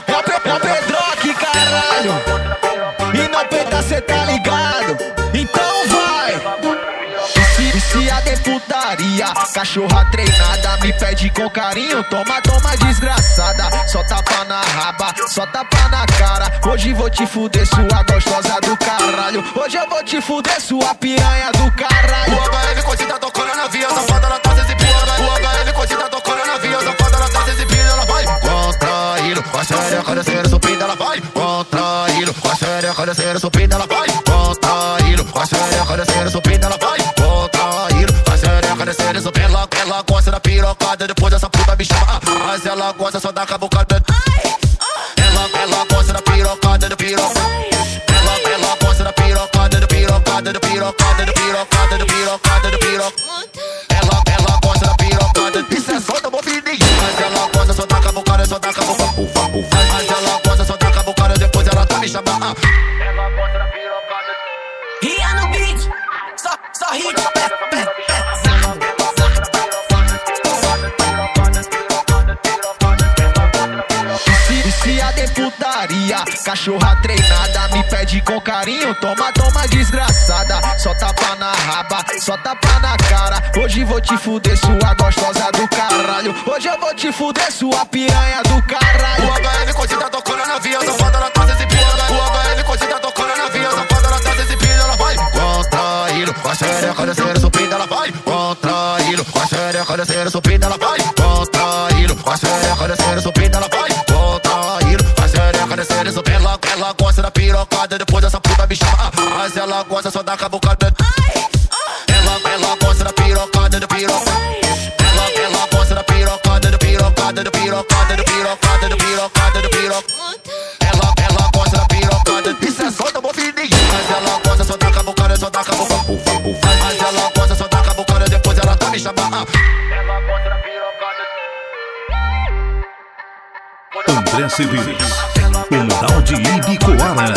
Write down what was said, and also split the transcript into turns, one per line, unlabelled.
piroca. É o Pedroque, caralho. E não peita, cê tá ligado? Então vai. E se a deputaria, cachorra treinada, me pede com carinho, toma, toma desgraçada. Só tapa na raba, só tapa na cara. Hoje vou te fuder, sua gostosa do caralho. Hoje eu vou te fuder, sua piranha do caralho.
O HF coisa tá tocando na via, safada a descendo, subindo. Ela vai contraindo, com a xereca descendo, subindo. Ela vai contraindo, com a xereca descendo, subindo. Ela vai contraindo, com a xereca descendo, subindo. Ela, ela gosta da pirocada, depois essa puta me chama. Mas ela gosta só da cabucada. Ela, ela gosta da pirocada, da pirocada. Ela, ela gosta da pirocada, da pirocada, da pirocada, da pirocada, da pirocada, da pirocada. Ela, ela gosta da pirocada. Isso é só da. Mas ela gosta só da cabucada, só da cabucada.
Pé, pé, pé.
E se a deputaria, cachorra treinada, me pede com carinho, toma, toma desgraçada. Só tapa na raba, só tapa na cara. Hoje vou te fuder, sua gostosa do caralho. Hoje eu vou te fuder, sua piranha do caralho.
Vai contraindo, com a xereca descendo, subindo. Ela vai contraindo, com a xereca descendo, subindo. Ela vai contraindo, com a xereca descendo, subindo. Ela, ela gosta da pirocada, depois essa puta me chama. Mas ela gosta só da cabucada. Ela, ela gosta da pirocada, da pirocada. Ela, ela gosta da pirocada, da pirocada, da pirocada, da pirocada, da pirocada, da pirocada.
André Civis, Umidal de Ibicoara.